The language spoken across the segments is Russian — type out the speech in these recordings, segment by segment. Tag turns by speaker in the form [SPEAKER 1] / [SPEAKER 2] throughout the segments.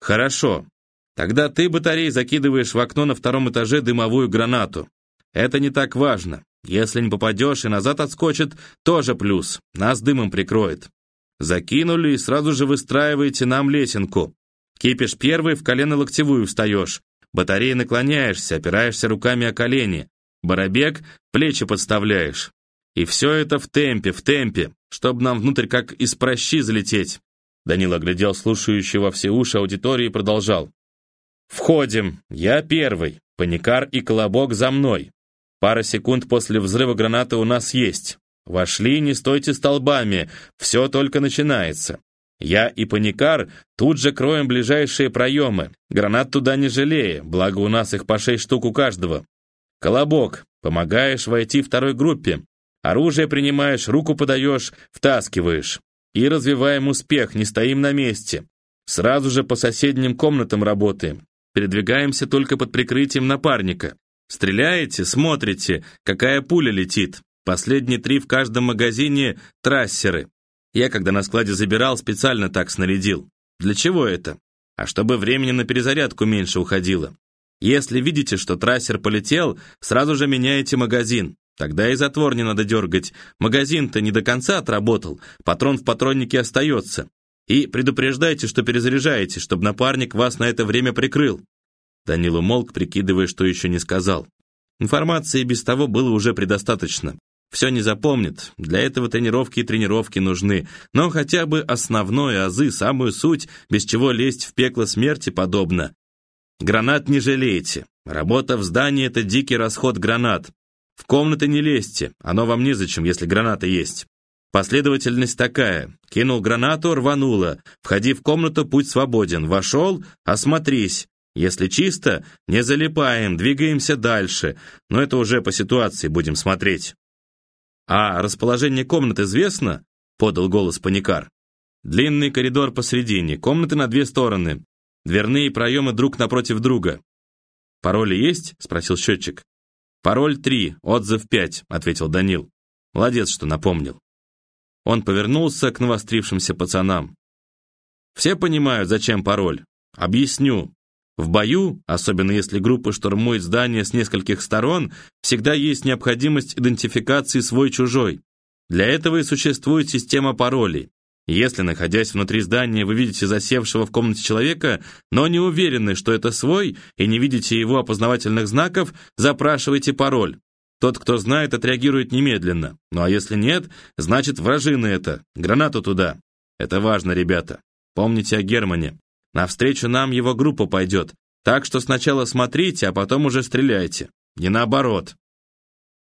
[SPEAKER 1] Хорошо. Тогда ты, батарей, закидываешь в окно на втором этаже дымовую гранату. Это не так важно. Если не попадешь и назад отскочит, тоже плюс. Нас дымом прикроет. Закинули и сразу же выстраиваете нам лесенку. Кипишь первый, в колено-локтевую встаешь. Батареи наклоняешься, опираешься руками о колени. Барабек, плечи подставляешь. И все это в темпе, в темпе, чтобы нам внутрь как из прощи залететь. Данил оглядел слушающего во все уши аудитории и продолжал. «Входим. Я первый. Паникар и Колобок за мной. Пара секунд после взрыва гранаты у нас есть. Вошли, не стойте столбами. Все только начинается. Я и Паникар тут же кроем ближайшие проемы. Гранат туда не жалея, благо у нас их по шесть штук у каждого. Колобок, помогаешь войти второй группе. Оружие принимаешь, руку подаешь, втаскиваешь. И развиваем успех, не стоим на месте. Сразу же по соседним комнатам работаем. Передвигаемся только под прикрытием напарника. Стреляете, смотрите, какая пуля летит. Последние три в каждом магазине – трассеры. Я, когда на складе забирал, специально так снарядил. Для чего это? А чтобы времени на перезарядку меньше уходило. Если видите, что трассер полетел, сразу же меняете магазин. Тогда и затвор не надо дергать. Магазин-то не до конца отработал, патрон в патроннике остается. И предупреждайте, что перезаряжаете, чтобы напарник вас на это время прикрыл». Данил умолк, прикидывая, что еще не сказал. Информации без того было уже предостаточно. Все не запомнит, для этого тренировки и тренировки нужны, но хотя бы основное азы, самую суть, без чего лезть в пекло смерти подобно. Гранат не жалейте. Работа в здании — это дикий расход гранат. В комнаты не лезьте, оно вам незачем, если граната есть. Последовательность такая. Кинул гранату, рвануло. Входи в комнату, путь свободен. Вошел, осмотрись. Если чисто, не залипаем, двигаемся дальше. Но это уже по ситуации будем смотреть. «А расположение комнат известно?» — подал голос паникар. «Длинный коридор посредине, комнаты на две стороны, дверные проемы друг напротив друга». «Пароли есть?» — спросил счетчик. «Пароль три, отзыв пять», — ответил Данил. «Молодец, что напомнил». Он повернулся к навострившимся пацанам. «Все понимают, зачем пароль? Объясню. В бою, особенно если группа штурмует здание с нескольких сторон, всегда есть необходимость идентификации свой-чужой. Для этого и существует система паролей. Если, находясь внутри здания, вы видите засевшего в комнате человека, но не уверены, что это свой, и не видите его опознавательных знаков, запрашивайте пароль. Тот, кто знает, отреагирует немедленно. Ну а если нет, значит вражины это. Гранату туда. Это важно, ребята. Помните о Германе. Навстречу нам его группа пойдет. Так что сначала смотрите, а потом уже стреляйте. Не наоборот.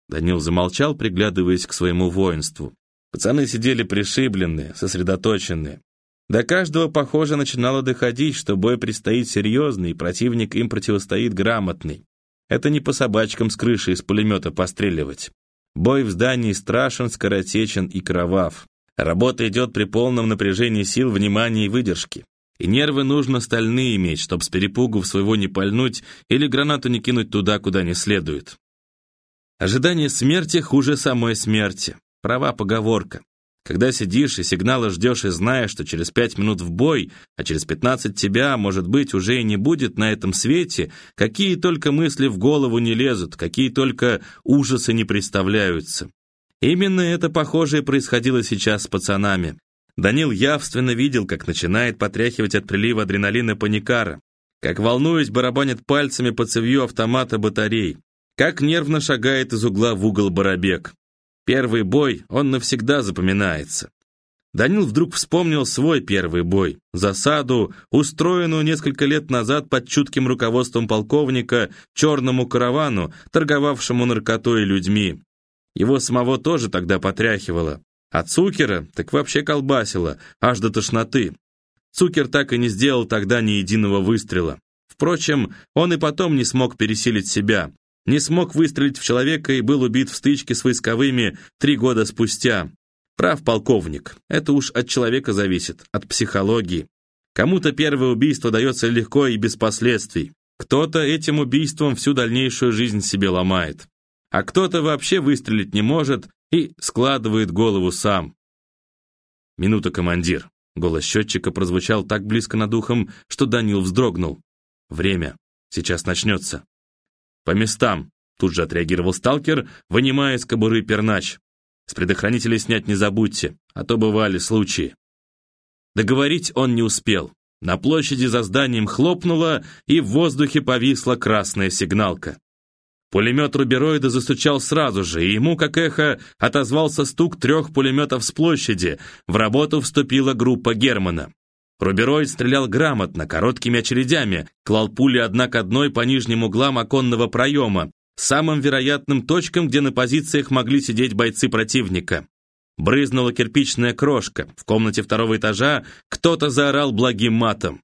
[SPEAKER 1] Данил замолчал, приглядываясь к своему воинству. Пацаны сидели пришибленные, сосредоточенные. До каждого, похоже, начинало доходить, что бой предстоит серьезный, и противник им противостоит грамотный. Это не по собачкам с крыши из пулемета постреливать. Бой в здании страшен, скоротечен и кровав. Работа идет при полном напряжении сил, внимания и выдержки. И нервы нужно стальные иметь, чтобы с перепугу в своего не пальнуть или гранату не кинуть туда, куда не следует. Ожидание смерти хуже самой смерти. Права поговорка. Когда сидишь и сигнала ждешь и знаешь, что через пять минут в бой, а через пятнадцать тебя, может быть, уже и не будет на этом свете, какие только мысли в голову не лезут, какие только ужасы не представляются. Именно это похожее происходило сейчас с пацанами. Данил явственно видел, как начинает потряхивать от прилива адреналина паникара, как, волнуясь, барабанит пальцами по цевью автомата батарей, как нервно шагает из угла в угол Барабек. Первый бой, он навсегда запоминается. Данил вдруг вспомнил свой первый бой, засаду, устроенную несколько лет назад под чутким руководством полковника черному каравану, торговавшему наркотой и людьми. Его самого тоже тогда потряхивало. А Цукера так вообще колбасило, аж до тошноты. Цукер так и не сделал тогда ни единого выстрела. Впрочем, он и потом не смог пересилить себя, не смог выстрелить в человека и был убит в стычке с войсковыми три года спустя. Прав полковник, это уж от человека зависит, от психологии. Кому-то первое убийство дается легко и без последствий. Кто-то этим убийством всю дальнейшую жизнь себе ломает. А кто-то вообще выстрелить не может и складывает голову сам. Минута, командир. Голос счетчика прозвучал так близко над ухом, что Данил вздрогнул. «Время. Сейчас начнется». «По местам», — тут же отреагировал сталкер, вынимая из кобуры пернач. «С предохранителей снять не забудьте, а то бывали случаи». Договорить он не успел. На площади за зданием хлопнуло, и в воздухе повисла красная сигналка. Пулемет рубероида застучал сразу же, и ему, как эхо, отозвался стук трех пулеметов с площади. В работу вступила группа Германа. Рубероид стрелял грамотно, короткими очередями, клал пули одна к одной по нижним углам оконного проема, самым вероятным точкам, где на позициях могли сидеть бойцы противника. Брызнула кирпичная крошка. В комнате второго этажа кто-то заорал благим матом.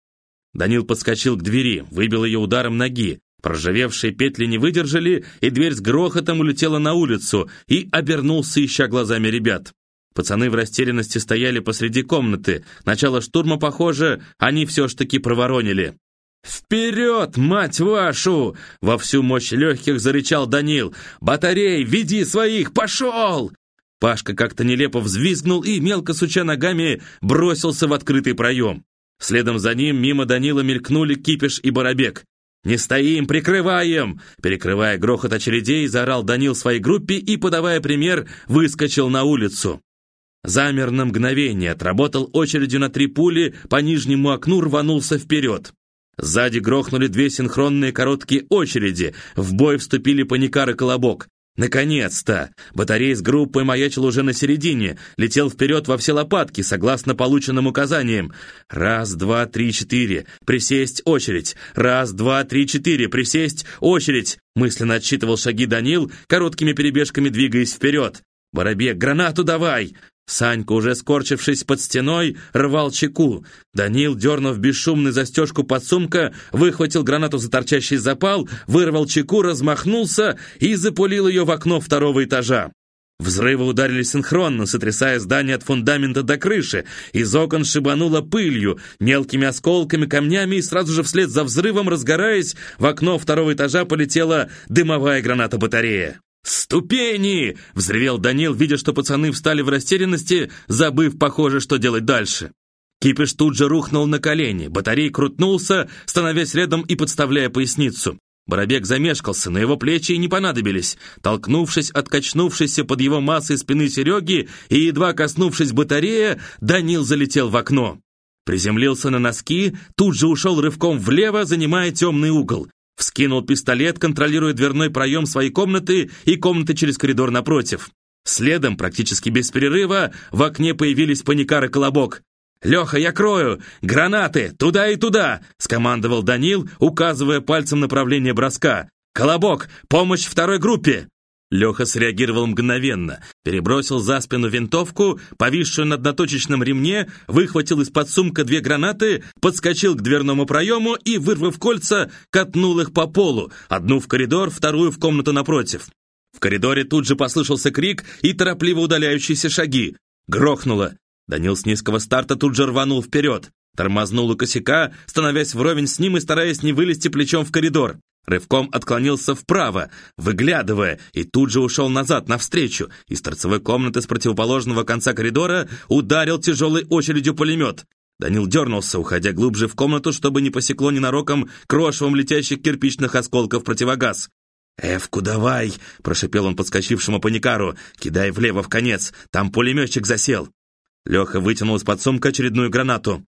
[SPEAKER 1] Данил подскочил к двери, выбил ее ударом ноги. Проржавевшие петли не выдержали, и дверь с грохотом улетела на улицу, и обернулся, ища глазами ребят. Пацаны в растерянности стояли посреди комнаты. Начало штурма, похоже, они все ж таки проворонили. «Вперед, мать вашу!» — во всю мощь легких зарычал Данил. «Батарей, веди своих! Пошел!» Пашка как-то нелепо взвизгнул и, мелко суча ногами, бросился в открытый проем. Следом за ним мимо Данила мелькнули Кипиш и Барабек. «Не стоим, прикрываем!» Перекрывая грохот очередей, заорал Данил своей группе и, подавая пример, выскочил на улицу. Замер на мгновение, отработал очередью на три пули, по нижнему окну рванулся вперед. Сзади грохнули две синхронные короткие очереди, в бой вступили паникар и колобок. Наконец-то! Батарей с группой маячил уже на середине, летел вперед во все лопатки, согласно полученным указаниям. Раз, два, три, четыре. Присесть, очередь. Раз, два, три, четыре. Присесть, очередь. Мысленно отсчитывал шаги Данил, короткими перебежками двигаясь вперед. «Воробек, гранату давай!» Санька, уже скорчившись под стеной, рвал чеку. Данил, дернув бесшумно застежку подсумка, выхватил гранату за торчащий запал, вырвал чеку, размахнулся и запулил ее в окно второго этажа. Взрывы ударили синхронно, сотрясая здание от фундамента до крыши. Из окон шибануло пылью, мелкими осколками, камнями, и сразу же вслед за взрывом, разгораясь, в окно второго этажа полетела дымовая граната-батарея. «Ступени!» — взревел Данил, видя, что пацаны встали в растерянности, забыв, похоже, что делать дальше. Кипиш тут же рухнул на колени, батарей крутнулся, становясь рядом и подставляя поясницу. Боробек замешкался, но его плечи и не понадобились. Толкнувшись, откачнувшись под его массой спины Сереги и едва коснувшись батарея, Данил залетел в окно. Приземлился на носки, тут же ушел рывком влево, занимая темный угол. Вскинул пистолет, контролируя дверной проем своей комнаты и комнаты через коридор напротив. Следом, практически без перерыва, в окне появились паникар и колобок. «Леха, я крою! Гранаты! Туда и туда!» — скомандовал Данил, указывая пальцем направление броска. «Колобок! Помощь второй группе!» Леха среагировал мгновенно, перебросил за спину винтовку, повисшую на одноточечном ремне, выхватил из-под сумка две гранаты, подскочил к дверному проему и, вырвав кольца, катнул их по полу, одну в коридор, вторую в комнату напротив. В коридоре тут же послышался крик и торопливо удаляющиеся шаги. Грохнуло. Данил с низкого старта тут же рванул вперед. Тормознул у косяка, становясь вровень с ним и стараясь не вылезти плечом в коридор. Рывком отклонился вправо, выглядывая, и тут же ушел назад, навстречу. Из торцевой комнаты с противоположного конца коридора ударил тяжелой очередью пулемет. Данил дернулся, уходя глубже в комнату, чтобы не посекло ненароком крошевом летящих кирпичных осколков противогаз. «Эвку давай!» – прошипел он подскочившему паникару. «Кидай влево в конец, там пулеметчик засел!» Леха вытянул из-под сумка очередную гранату.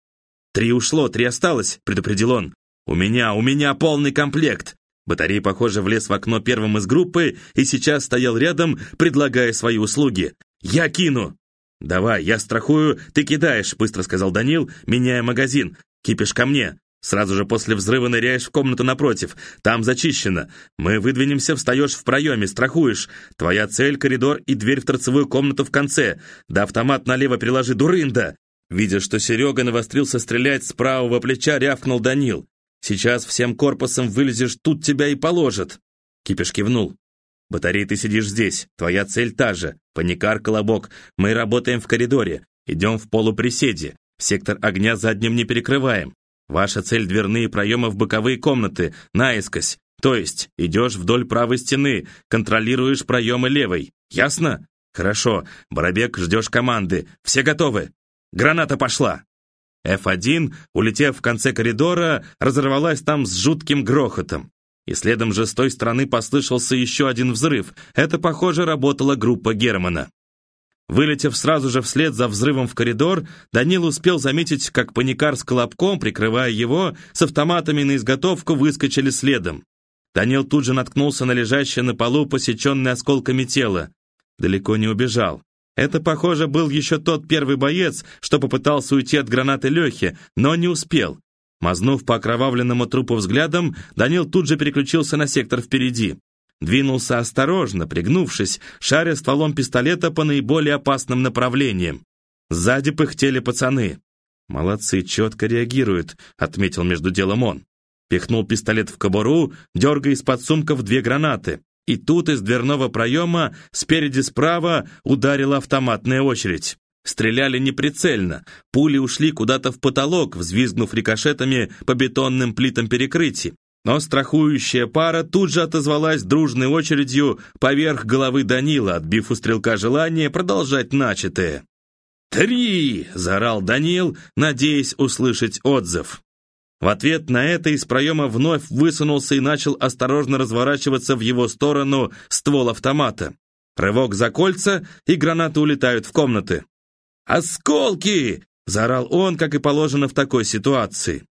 [SPEAKER 1] «Три ушло, три осталось», – предупредил он. «У меня, у меня полный комплект!» Батарей, похоже, влез в окно первым из группы и сейчас стоял рядом, предлагая свои услуги. «Я кину!» «Давай, я страхую, ты кидаешь», — быстро сказал Данил, меняя магазин. «Кипишь ко мне. Сразу же после взрыва ныряешь в комнату напротив. Там зачищено. Мы выдвинемся, встаешь в проеме, страхуешь. Твоя цель — коридор и дверь в торцевую комнату в конце. Да автомат налево приложи, дурында!» Видя, что Серега навострился стрелять с правого плеча, рявкнул Данил. Сейчас всем корпусом вылезешь, тут тебя и положат!» Кипиш кивнул. «Батарей, ты сидишь здесь. Твоя цель та же. Паникар, колобок. Мы работаем в коридоре. Идем в полуприседе. Сектор огня задним не перекрываем. Ваша цель — дверные проемы в боковые комнаты, наискось. То есть идешь вдоль правой стены, контролируешь проемы левой. Ясно? Хорошо. Барабек, ждешь команды. Все готовы? Граната пошла!» F1, улетев в конце коридора, разорвалась там с жутким грохотом. И следом же с той стороны послышался еще один взрыв. Это, похоже, работала группа Германа. Вылетев сразу же вслед за взрывом в коридор, Данил успел заметить, как паникар с колобком, прикрывая его, с автоматами на изготовку выскочили следом. Данил тут же наткнулся на лежащее на полу посеченное осколками тело. Далеко не убежал. Это, похоже, был еще тот первый боец, что попытался уйти от гранаты Лехи, но не успел. Мазнув по окровавленному трупу взглядом, Данил тут же переключился на сектор впереди. Двинулся осторожно, пригнувшись, шаря стволом пистолета по наиболее опасным направлениям. Сзади пыхтели пацаны. «Молодцы, четко реагируют», — отметил между делом он. Пихнул пистолет в кобуру, дергая из-под сумков две гранаты. И тут из дверного проема спереди справа ударила автоматная очередь. Стреляли неприцельно, пули ушли куда-то в потолок, взвизгнув рикошетами по бетонным плитам перекрытий. Но страхующая пара тут же отозвалась дружной очередью поверх головы Данила, отбив у стрелка желание продолжать начатое. «Три!» — заорал Данил, надеясь услышать отзыв. В ответ на это из проема вновь высунулся и начал осторожно разворачиваться в его сторону ствол автомата. Рывок за кольца, и гранаты улетают в комнаты. «Осколки!» — заорал он, как и положено в такой ситуации.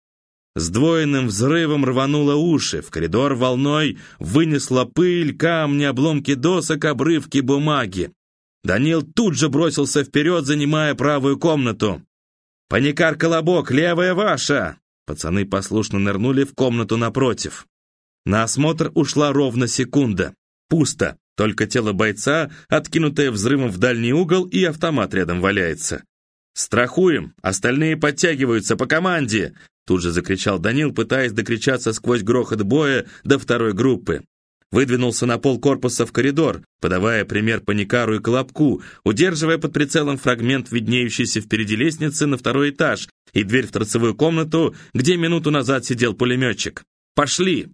[SPEAKER 1] С двойным взрывом рвануло уши, в коридор волной вынесла пыль, камни, обломки досок, обрывки бумаги. Данил тут же бросился вперед, занимая правую комнату. «Паникар Колобок, левая ваша!» Пацаны послушно нырнули в комнату напротив. На осмотр ушла ровно секунда. Пусто, только тело бойца, откинутое взрывом в дальний угол, и автомат рядом валяется. «Страхуем! Остальные подтягиваются по команде!» Тут же закричал Данил, пытаясь докричаться сквозь грохот боя до второй группы выдвинулся на пол корпуса в коридор, подавая пример паникару и колобку, удерживая под прицелом фрагмент виднеющейся впереди лестницы на второй этаж и дверь в торцевую комнату, где минуту назад сидел пулеметчик. «Пошли!»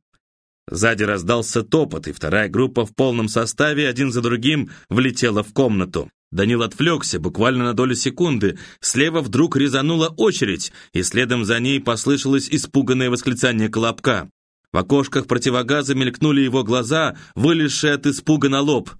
[SPEAKER 1] Сзади раздался топот, и вторая группа в полном составе один за другим влетела в комнату. Данил отвлекся буквально на долю секунды. Слева вдруг резанула очередь, и следом за ней послышалось испуганное восклицание Колобка. В окошках противогаза мелькнули его глаза, вылезшие от испуга на лоб.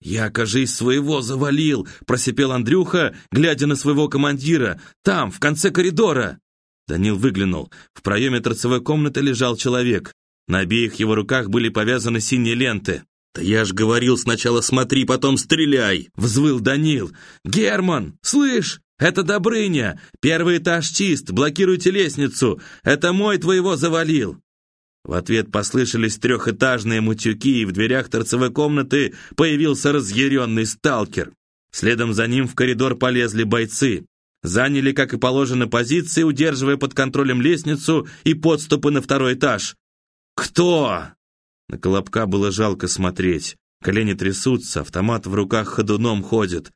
[SPEAKER 1] «Я, кажись, своего завалил!» – просипел Андрюха, глядя на своего командира. «Там, в конце коридора!» Данил выглянул. В проеме торцевой комнаты лежал человек. На обеих его руках были повязаны синие ленты. «Да я ж говорил, сначала смотри, потом стреляй!» – взвыл Данил. «Герман, слышь, это Добрыня! Первый этаж чист, блокируйте лестницу! Это мой твоего завалил!» В ответ послышались трехэтажные мутюки, и в дверях торцевой комнаты появился разъяренный сталкер. Следом за ним в коридор полезли бойцы. Заняли, как и положено, позиции, удерживая под контролем лестницу и подступы на второй этаж. «Кто?» На Колобка было жалко смотреть. Колени трясутся, автомат в руках ходуном ходит.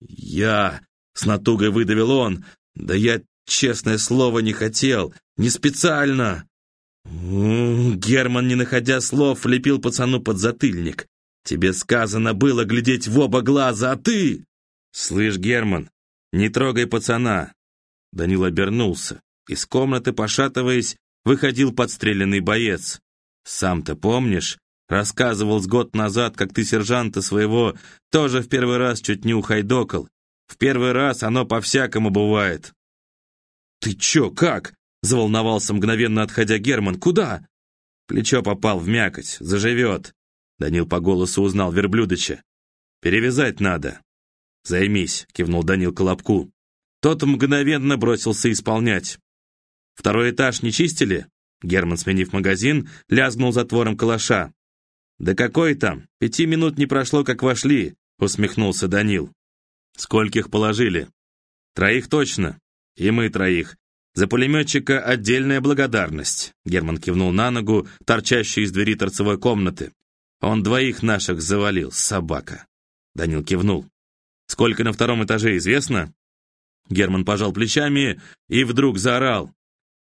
[SPEAKER 1] «Я...» — с натугой выдавил он. «Да я, честное слово, не хотел. Не специально!» Герман, не находя слов, лепил пацану под затыльник. «Тебе сказано было глядеть в оба глаза, а ты...» «Слышь, Герман, не трогай пацана!» Данил обернулся. Из комнаты, пошатываясь, выходил подстреленный боец. «Сам-то помнишь?» Рассказывал с год назад, как ты сержанта своего тоже в первый раз чуть не ухайдокал. В первый раз оно по-всякому бывает. «Ты чё, как?» Заволновался мгновенно, отходя Герман. «Куда?» Плечо попал в мякоть. Заживет. Данил по голосу узнал верблюдыча. «Перевязать надо». «Займись», — кивнул Данил Колобку. Тот мгновенно бросился исполнять. «Второй этаж не чистили?» Герман, сменив магазин, лязгнул затвором калаша. «Да какой там? Пяти минут не прошло, как вошли», — усмехнулся Данил. «Скольких положили?» «Троих точно. И мы троих. «За пулеметчика отдельная благодарность», — Герман кивнул на ногу, торчащую из двери торцевой комнаты. «Он двоих наших завалил, собака». Данил кивнул. «Сколько на втором этаже, известно?» Герман пожал плечами и вдруг заорал.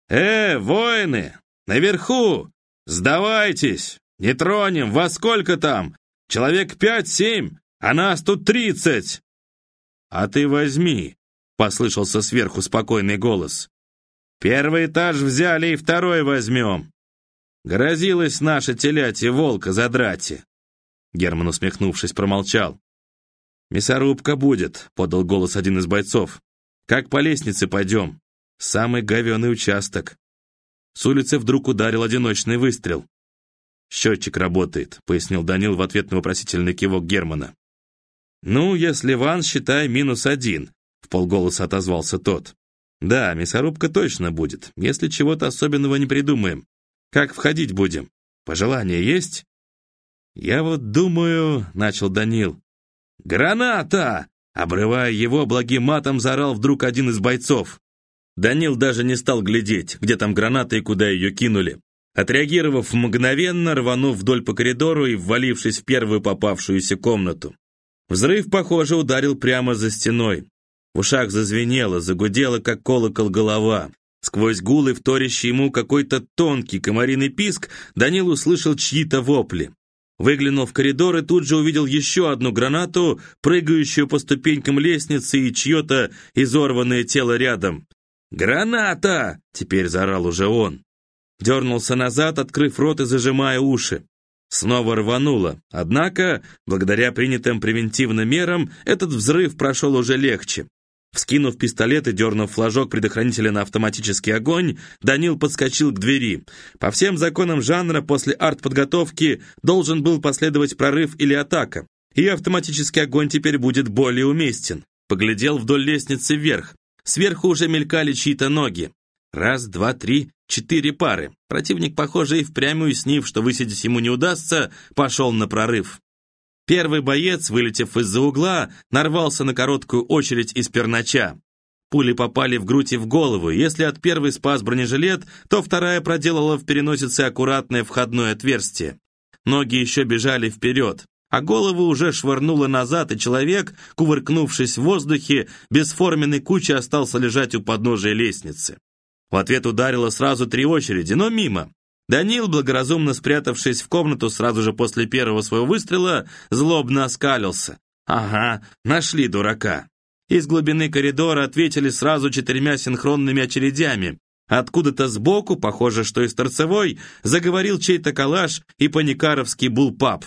[SPEAKER 1] «Э, воины! Наверху! Сдавайтесь! Не тронем! Во сколько там? Человек пять-семь, а нас тут тридцать!» «А ты возьми!» послышался сверху спокойный голос. «Первый этаж взяли и второй возьмем. Грозилась наша телятья волка задрати». Герман, усмехнувшись, промолчал. «Мясорубка будет», — подал голос один из бойцов. «Как по лестнице пойдем? Самый говеный участок». С улицы вдруг ударил одиночный выстрел. «Счетчик работает», — пояснил Данил в ответ на вопросительный кивок Германа. «Ну, если Ван, считай, минус один», — в полголоса отозвался тот. «Да, мясорубка точно будет, если чего-то особенного не придумаем. Как входить будем? Пожелания есть?» «Я вот думаю», — начал Данил. «Граната!» Обрывая его, благим матом заорал вдруг один из бойцов. Данил даже не стал глядеть, где там граната и куда ее кинули. Отреагировав мгновенно, рванув вдоль по коридору и ввалившись в первую попавшуюся комнату. Взрыв, похоже, ударил прямо за стеной. В ушах зазвенело, загудело, как колокол голова. Сквозь гулы, вторящий ему какой-то тонкий комариный писк, Данил услышал чьи-то вопли. Выглянул в коридор и тут же увидел еще одну гранату, прыгающую по ступенькам лестницы и чье-то изорванное тело рядом. «Граната!» — теперь заорал уже он. Дернулся назад, открыв рот и зажимая уши. Снова рвануло. Однако, благодаря принятым превентивным мерам, этот взрыв прошел уже легче. Вскинув пистолет и дернув флажок предохранителя на автоматический огонь, Данил подскочил к двери. По всем законам жанра после артподготовки должен был последовать прорыв или атака, и автоматический огонь теперь будет более уместен. Поглядел вдоль лестницы вверх. Сверху уже мелькали чьи-то ноги. Раз, два, три, четыре пары. Противник, похоже, и впрямь уяснив, что высидеть ему не удастся, пошел на прорыв. Первый боец, вылетев из-за угла, нарвался на короткую очередь из пернача. Пули попали в грудь и в голову. Если от первой спас бронежилет, то вторая проделала в переносице аккуратное входное отверстие. Ноги еще бежали вперед, а голову уже швырнуло назад, и человек, кувыркнувшись в воздухе, бесформенной кучей остался лежать у подножия лестницы. В ответ ударило сразу три очереди, но мимо. Данил, благоразумно спрятавшись в комнату сразу же после первого своего выстрела, злобно оскалился. «Ага, нашли дурака». Из глубины коридора ответили сразу четырьмя синхронными очередями. Откуда-то сбоку, похоже, что из торцевой, заговорил чей-то калаш и паникаровский булпап.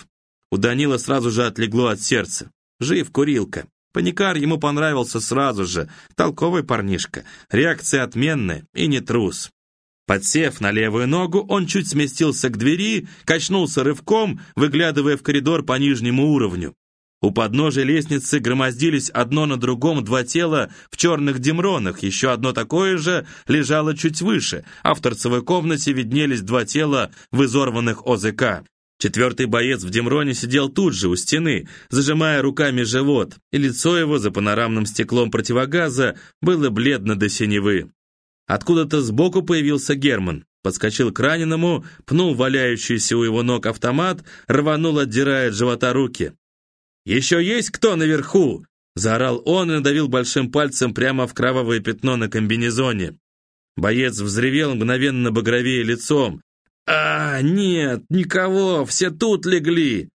[SPEAKER 1] У Данила сразу же отлегло от сердца. Жив курилка. Паникар ему понравился сразу же. Толковый парнишка. Реакция отменная и не трус. Подсев на левую ногу, он чуть сместился к двери, качнулся рывком, выглядывая в коридор по нижнему уровню. У подножия лестницы громоздились одно на другом два тела в черных демронах, еще одно такое же лежало чуть выше, а в торцевой комнате виднелись два тела в изорванных ОЗК. Четвертый боец в Демроне сидел тут же, у стены, зажимая руками живот, и лицо его за панорамным стеклом противогаза было бледно до синевы. Откуда-то сбоку появился Герман, подскочил к раненому, пнул валяющийся у его ног автомат, рванул, отдирая от живота руки. «Еще есть кто наверху?» Заорал он и надавил большим пальцем прямо в кровавое пятно на комбинезоне. Боец взревел мгновенно багровее лицом, «А, нет, никого, все тут легли!»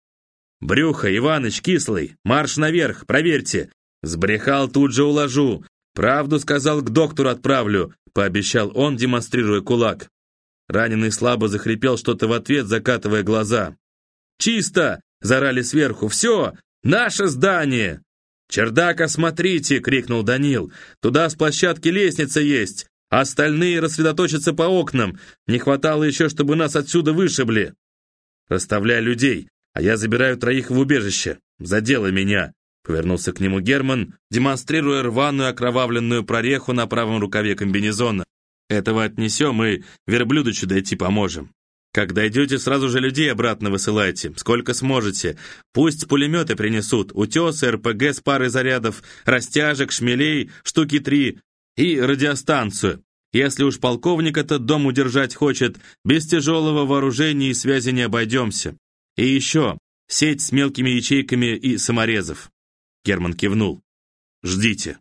[SPEAKER 1] «Брюхо, Иваныч, кислый, марш наверх, проверьте!» Сбрехал, тут же уложу. «Правду сказал, к доктору отправлю», — пообещал он, демонстрируя кулак. Раненый слабо захрипел что-то в ответ, закатывая глаза. «Чисто!» — зарали сверху. «Все! Наше здание!» «Чердак, осмотрите!» — крикнул Данил. «Туда с площадки лестница есть. Остальные рассредоточатся по окнам. Не хватало еще, чтобы нас отсюда вышибли. Расставляй людей, а я забираю троих в убежище. Заделай меня. Повернулся к нему Герман, демонстрируя рваную окровавленную прореху на правом рукаве комбинезона. Этого отнесем и верблюдочу дойти поможем. Как дойдете, сразу же людей обратно высылайте, сколько сможете. Пусть пулеметы принесут, утесы, РПГ с парой зарядов, растяжек, шмелей, штуки три, и радиостанцию. Если уж полковник этот дом удержать хочет, без тяжелого вооружения и связи не обойдемся. И еще, сеть с мелкими ячейками и саморезов. Герман кивнул. «Ждите».